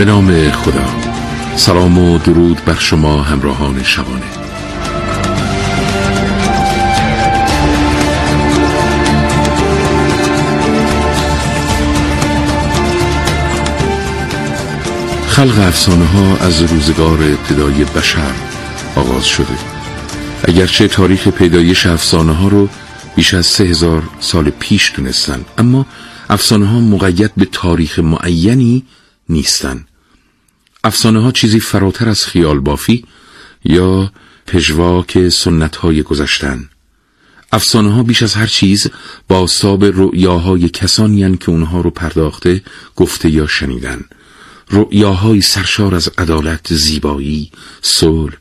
به نام خدا. سلام و درود بر شما همراهان شبانه. خلق افسانه ها از روزگار ابتدای بشر آغاز شده. اگرچه تاریخ پیدایش افسانه ها رو بیش از سه هزار سال پیش دونستن اما افسانه ها مقید به تاریخ معینی نیستن. افسانه ها چیزی فراتر از خیال بافی یا پژواک سنت های گذشتن. افسانه ها بیش از هر چیز با ساب رؤیاهای کسانی که اونها رو پرداخته گفته یا شنیدن. رؤیاهای سرشار از عدالت زیبایی صلح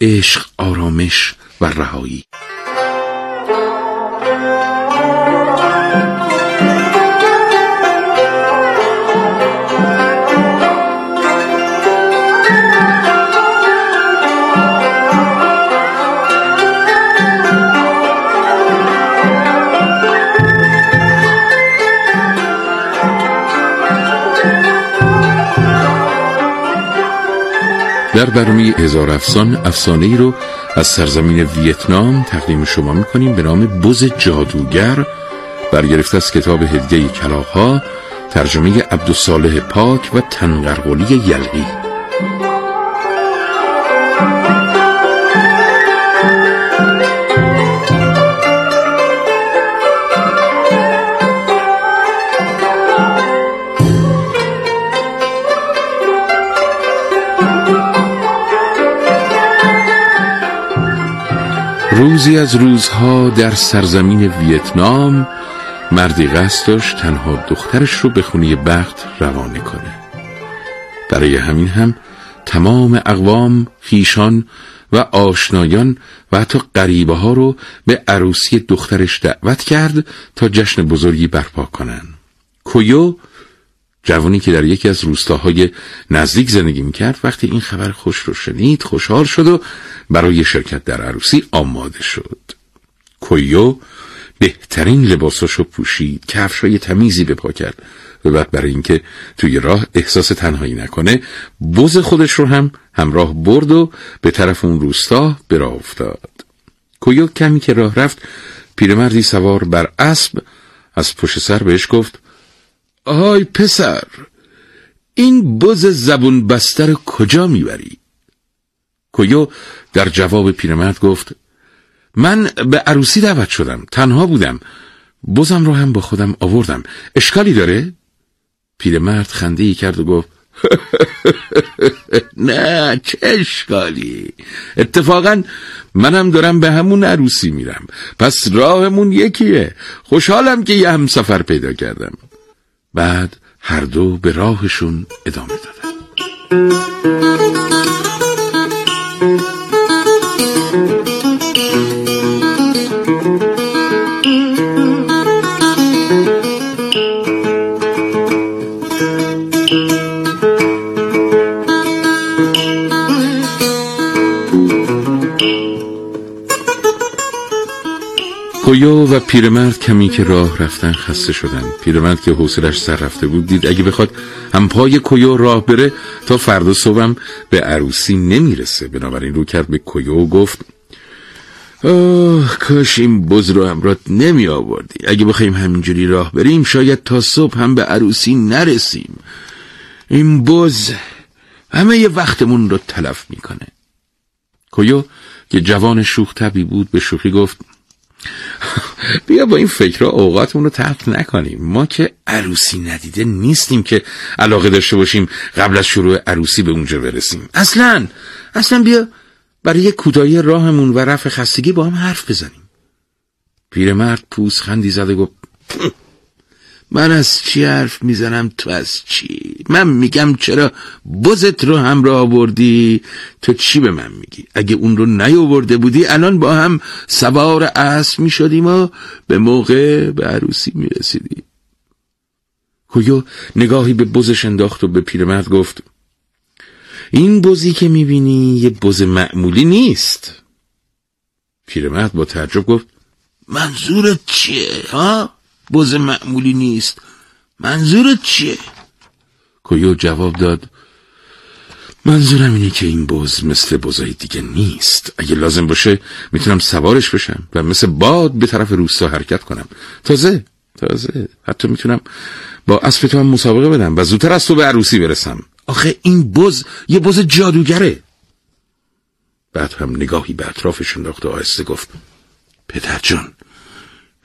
عشق آرامش و رهایی. در برنامه هزار افسان افسانه ای رو از سرزمین ویتنام تقدیم شما می‌کنیم به نام بز جادوگر. برگرفته از کتاب هدیه کلاغ ترجمه عبدالصالح پاک و تنقرقلی یلقی روزی از روزها در سرزمین ویتنام مردی قصد داشت تنها دخترش رو به خونه بخت روانه کنه. برای همین هم تمام اقوام خیشان و آشنایان و حتی غریبه ها رو به عروسی دخترش دعوت کرد تا جشن بزرگی برپا کنن. کویو جوانی که در یکی از روستاهای نزدیک زندگی می‌کرد وقتی این خبر خوش رو شنید خوشحال شد و برای شرکت در عروسی آماده شد. کویو بهترین لباساشو پوشید کفشای تمیزی به پا کرد و بعد برای اینکه توی راه احساس تنهایی نکنه بز خودش رو هم همراه برد و به طرف اون روستا به افتاد. کویو کمی که راه رفت پیرمردی سوار بر اسب از پشت سر بهش گفت آهای پسر این بز زبون بستر کجا می‌بری؟ کویو در جواب پیرمرد گفت من به عروسی دعوت شدم تنها بودم بزم رو هم با خودم آوردم اشکالی داره؟ پیرمرد خنده ای کرد و گفت نه چه اشکالی اتفاقا منم دارم به همون عروسی میرم پس راهمون یکیه خوشحالم که یه همسفر پیدا کردم بعد هر دو به راهشون ادامه دادن. و پیرمرد کمی که راه رفتن خسته شدن. پیرمرد که حوصلش سر رفته بود دید اگه بخواد هم پای کویو راه بره تا فردا صبحم به عروسی نمی‌رسه. بنابراین رو کرد به کویو گفت آه کاش این بز رو همراه نمی آوردی. اگه بخوایم همینجوری راه بریم شاید تا صبح هم به عروسی نرسیم. این بز همه یه وقتمون رو تلف می‌کنه. کویو که جوان شوخ طبی بود به شوخی گفت بیا با این فکرها اوقاتمون رو تلف نکنیم. ما که عروسی ندیده نیستیم که علاقه داشته باشیم قبل از شروع عروسی به اونجا برسیم. اصلا اصلا بیا برای کودایی راهمون و رفع خستگی با هم حرف بزنیم. پیرمرد پوست خندی زد و گفت من از چی حرف می‌زنم تو از چی؟ من میگم چرا بزت رو همراه آوردی؟ تو چی به من میگی؟ اگه اون رو نیاورده بودی الان با هم سوار اسب می‌شدیم و به موقع به عروسی می‌رسیدی کویو نگاهی به بزش انداخت و به پیرمرد گفت این بزی که می‌بینی یه بز معمولی نیست. پیرمرد با تعجب گفت منظورت چیه ها؟ بز معمولی نیست. منظورت چیه؟ کویو جواب داد منظورم اینه که این بز مثل بزای دیگه نیست. اگه لازم باشه می‌تونم سوارش بشم و مثل باد به طرف روستا حرکت کنم. تازه تازه. حتی می‌تونم با اسب تو هم مسابقه بدم و زودتر از تو به عروسی برسم. آخه این بز یه بز جادوگره. بعد هم نگاهی به اطرافش انداخت و آهسته گفت پدر جان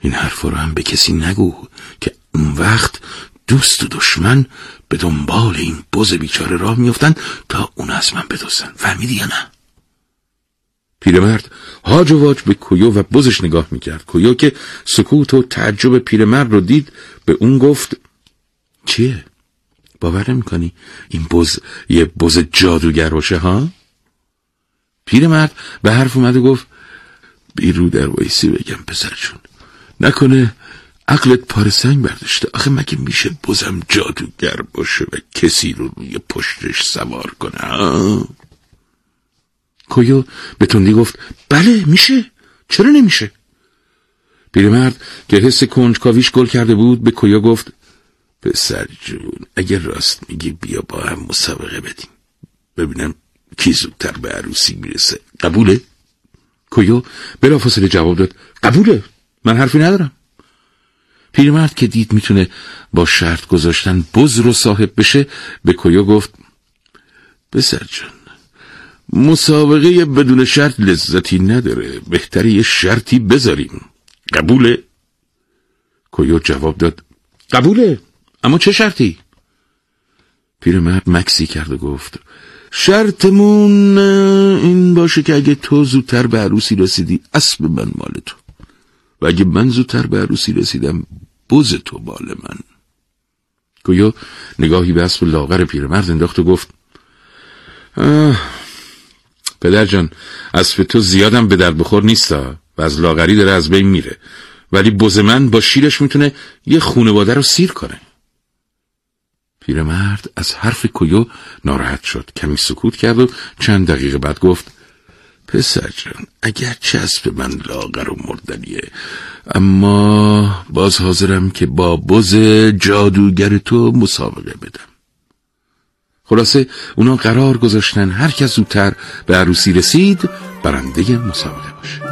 این حرف رو هم به کسی نگو که اون وقت دوست و دشمن به دنبال این بز بیچاره راه میفتن تا اون از من بدوزن فهمیدی یا نه پیرمرد هاج و واج به کویو و بزش نگاه می‌کرد کویو که سکوت و تعجب پیرمرد رو دید به اون گفت چیه؟ باور می‌کنی این بز یه بز جادوگر باشه ها؟ پیرمرد به حرف اومد و گفت بیرو در ویسی بگم پسرشون نکنه عقلت پار سنگ برداشته. آخه مگه میشه بزم جادوگر باشه و کسی رو روی پشتش سوار کنه کویو به تندی گفت بله میشه. چرا نمیشه؟ پیرمرد که حس کنجکاویش گل کرده بود به کویو گفت پسر جون اگر راست میگی بیا با هم مسابقه بدیم. ببینم کی زودتر به عروسی می‌رسه. قبوله؟ کویو بلافاصله جواب داد قبوله. من حرفی ندارم. پیرمرد که دید می‌تونه با شرط گذاشتن بز رو صاحب بشه به کویو گفت بسر جان مسابقه بدون شرط لذتی نداره. بهتری یه شرطی بذاریم. قبوله؟ کویو جواب داد قبوله. اما چه شرطی؟ پیرمرد مکسی کرد و گفت شرطمون این باشه که اگه تو زودتر به عروسی رسیدی اسب من مال تو. و اگه من زودتر به عروسی رسیدم بز تو بال من. گویا نگاهی به اسب لاغر پیرمرد انداخت و گفت پدر جان اسب تو زیادم به درد بخور نیستا و از لاغری داره از بین میره. ولی بز من با شیرش می‌تونه یه خونواده رو سیر کنه. پیرمرد از حرف کویو ناراحت شد. کمی سکوت کرد و چند دقیقه بعد گفت پسر جان اگر چسب من لاغر و مردنیه اما باز حاضرم که با بز جادوگر تو مسابقه بدم. خلاصه اونا قرار گذاشتن هر کس زودتر به عروسی رسید برنده مسابقه باشه.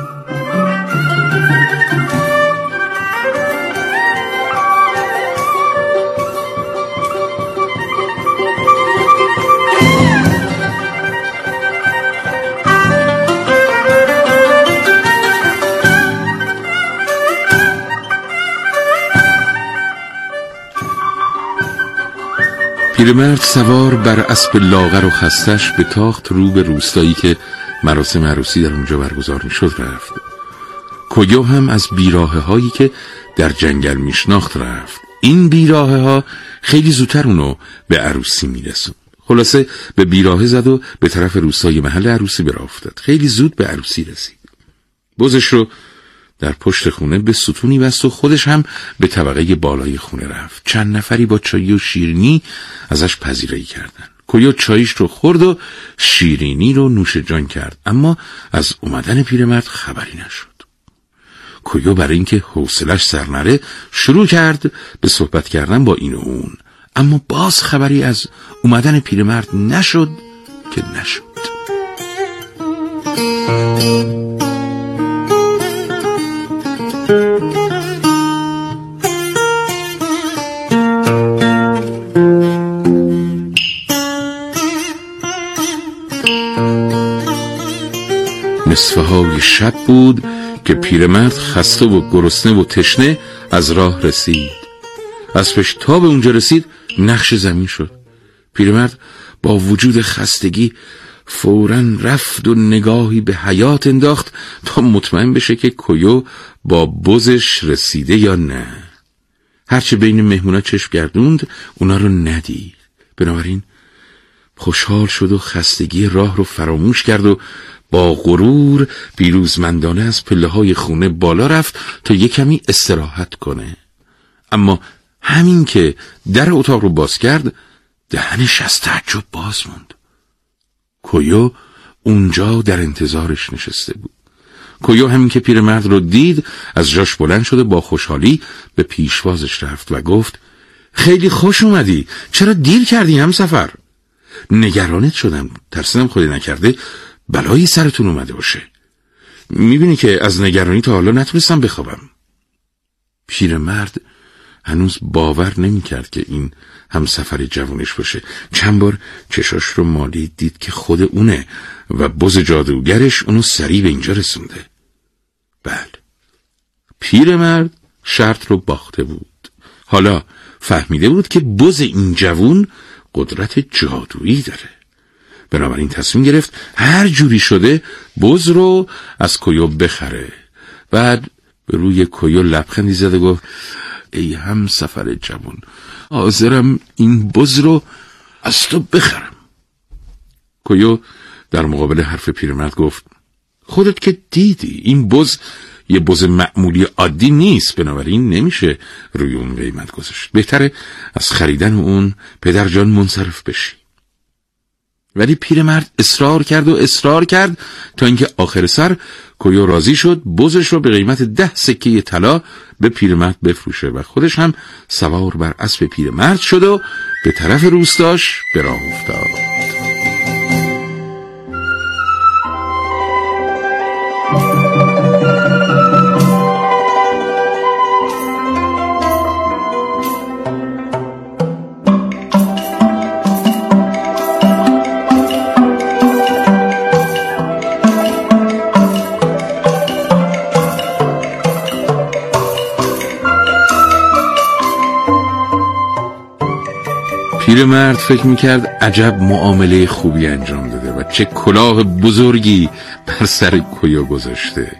پیرمرد سوار بر اسب لاغر و خستش به تاخت رو به روستایی که مراسم عروسی در اونجا برگزار می شد رفت. کویو هم از بیراه هایی که در جنگل میشناخت رفت. این بیراه ها خیلی زودتر اونو به عروسی میرسون خلاصه به بیراه زد و به طرف روستای محل عروسی برا خیلی زود به عروسی رسید. بزش رو در پشت خونه به ستونی بست و خودش هم به طبقه بالای خونه رفت. چند نفری با چای و شیرینی ازش پذیرایی کردن کویو چایش رو خورد و شیرینی رو نوش جان کرد. اما از اومدن پیرمرد خبری نشد. کویو برای اینکه حوصلش سر نره شروع کرد به صحبت کردن با این و اون. اما باز خبری از اومدن پیرمرد نشد که نشد. بود که پیرمرد خسته و گرسنه و تشنه از راه رسید. اسبش تا به اونجا رسید نقش زمین شد. پیرمرد با وجود خستگی فورا رفت و نگاهی به حیات انداخت تا مطمئن بشه که کویو با بزش رسیده یا نه. هرچه بین مهمونا چشم گردوند اونا رو ندید. بنابراین خوشحال شد و خستگی راه رو فراموش کرد و با غرور پیروزمندانه از پله های خونه بالا رفت تا یه کمی استراحت کنه. اما همین که در اتاق رو باز کرد دهنش از تعجب باز موند. کویو اونجا در انتظارش نشسته بود. کویو همین که پیرمرد رو دید از جاش بلند شده با خوشحالی به پیشوازش رفت و گفت خیلی خوش اومدی. چرا دیر کردی هم سفر؟ نگرانت شدم. ترسیدم خودی نکرده. بلایی سرتون اومده باشه. می‌بینی که از نگرانی تا حالا نتونستم بخوابم. پیرمرد هنوز باور نمی‌کرد که این همسفر جوانش باشه. چند بار چشاش رو مالی دید که خود اونه و بز جادوگرش اونو سریع به اینجا رسونده. بله. پیرمرد شرط رو باخته بود. حالا فهمیده بود که بز این جوون قدرت جادویی داره. بنابراین تصمیم گرفت هر جوری شده بز رو از کویو بخره. بعد به روی کویو لبخندی زد و گفت ای هم سفر جوان حاضرم این بز رو از تو بخرم. کویو در مقابل حرف پیرمرد گفت خودت که دیدی این بز یه بز معمولی عادی نیست بنابراین نمیشه روی اون قیمت گذاشت. بهتره از خریدن اون پدرجان منصرف بشی. ولی پیرمرد اصرار کرد و اصرار کرد تا اینکه آخر سر کویو راضی شد بزش رو به قیمت ده سکه طلا به پیرمرد بفروشه و خودش هم سوار بر اسب پیرمرد شد و به طرف روستاش به راه افتاد. پیرمرد فکر می‌کرد عجب معامله خوبی انجام داده و چه کلاه بزرگی بر سر کویا گذاشته.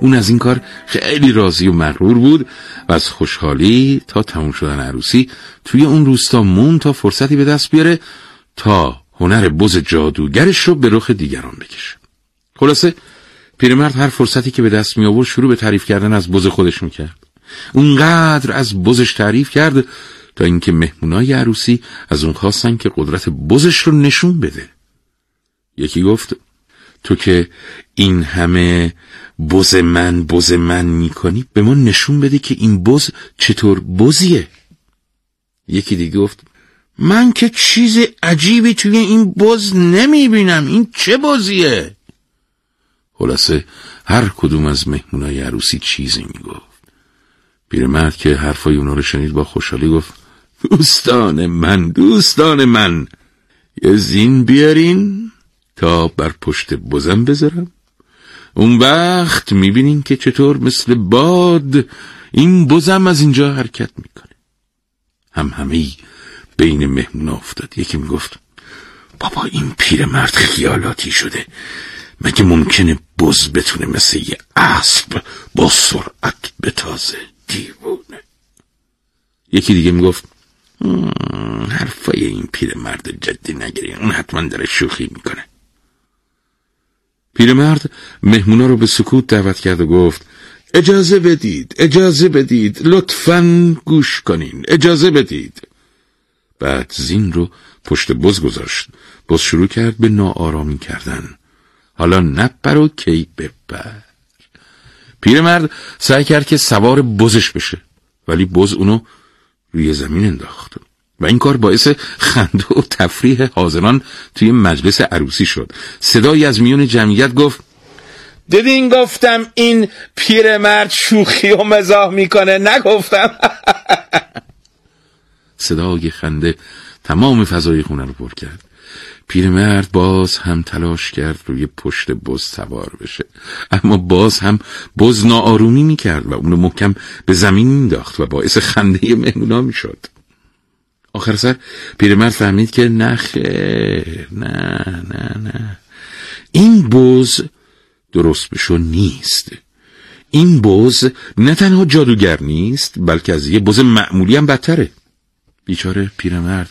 اون از این کار خیلی راضی و مغرور بود و از خوشحالی تا تموم شدن عروسی توی اون روستا مون تا فرصتی به دست بیاره تا هنر بز جادوگرش رو به رخ دیگران بکشه. خلاصه پیرمرد هر فرصتی که به دست می آورد شروع به تعریف کردن از بز خودش می‌کرد. اونقدر از بزش تعریف کرد تا اینکه مهمونای عروسی از اون خواستن که قدرت بزش رو نشون بده. یکی گفت تو که این همه بز من بز من می‌کنی به ما نشون بده که این بز چطور بزیه. یکی دیگه گفت من که چیز عجیبی توی این بز نمی‌بینم این چه بزیه؟ خلاصه هر کدوم از مهمونای عروسی چیزی می‌گفت. پیرمرد که حرفای اونا رو شنید با خوشحالی گفت دوستان من دوستان من. یه زین بیارین تا بر پشت بزم بذارم. اون وقت می‌بینین که چطور مثل باد این بزم از اینجا حرکت می‌کنه. هم همه بین مهمون افتاد. یکی می‌گفت بابا این پیرمرد خیالاتی شده. مگه ممکنه بز بتونه مثل یه اسب با سرعت بتازه دیوونه؟ یکی دیگه می‌گفت حرفای این پیرمرد جدی نگیرین اون حتما داره شوخی می‌کنه. پیرمرد مهمونا رو به سکوت دعوت کرد و گفت اجازه بدید اجازه بدید لطفا گوش کنین اجازه بدید. بعد زین رو پشت بز گذاشت. بز شروع کرد به ناآرامی کردن. حالا نپر و کی بپر پیرمرد سعی کرد که سوار بزش بشه. ولی بز اونو روی زمین انداخت. و این کار باعث خنده و تفریح حاضران توی مجلس عروسی شد. صدایی از میون جمعیت گفت دیدین گفتم این پیرمرد شوخی و مزاح می‌کنه. نگفتم. صدای خنده تمام فضای خونه رو پر کرد. پیرمرد باز هم تلاش کرد روی پشت بز سوار بشه. اما باز هم بز ناآرومی می‌کرد و اونو محکم به زمین مینداخت و باعث خنده مهمونا می‌شد. آخر سر پیرمرد فهمید که نه نه نه نه. این بز درست بشو نیست. این بز نه تنها جادوگر نیست بلکه از یه بز معمولی هم بدتره. بیچاره پیرمرد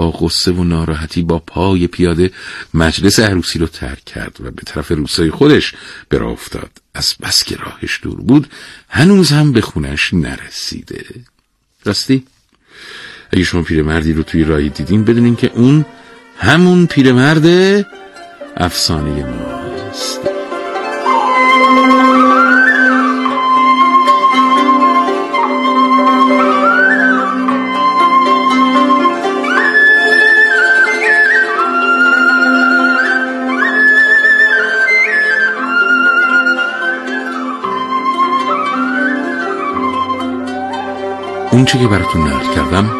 با غصه و ناراحتی با پای پیاده مجلس عروسی رو ترک کرد و به طرف روسای خودش برا افتاد. از بس که راهش دور بود هنوز هم به خونش نرسیده. راستی اگه شما پیرمردی رو توی راهی دیدین بدونین که اون همون پیرمرد افسانه ماست اونچه که براتون نقل کردم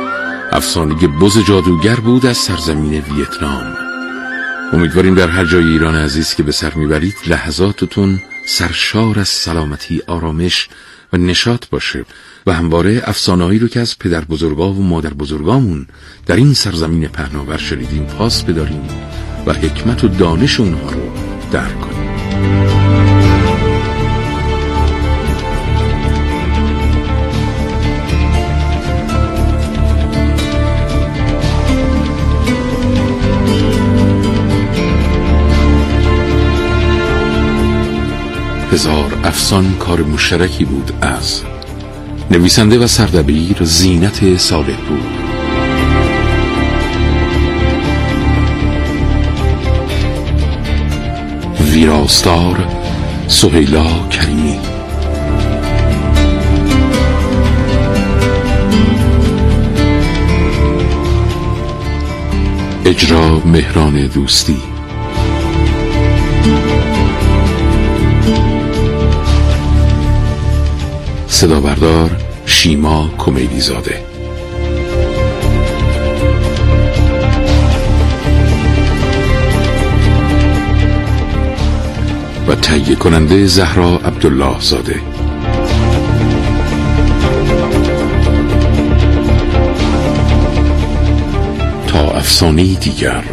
افسانه بز جادوگر بود از سرزمین ویتنام. امیدواریم در هر جای ایران عزیز که به سر می‌برید لحظاتتون سرشار از سلامتی آرامش و نشاط باشه و همواره افسانه‌ای رو که از پدر بزرگا و مادر بزرگامون در این سرزمین پهناور شنیدیم پاس بداریم و حکمت و دانش اونها رو درک کنیم. هزار افسان کار مشترکی بود از نویسنده و سردبیر زینت صالح بود. ویراستار سهیلا کریمی. اجرا مهران دوستی. صدا بردار شیما کمیدی زاده و تهیه کننده زهرا عبدالله زاده. تا افسانه دیگر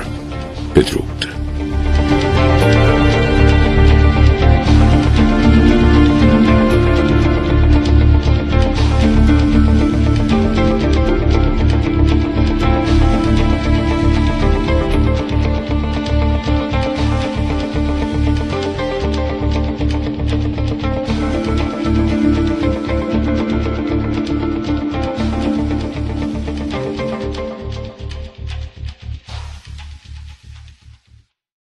بدرود.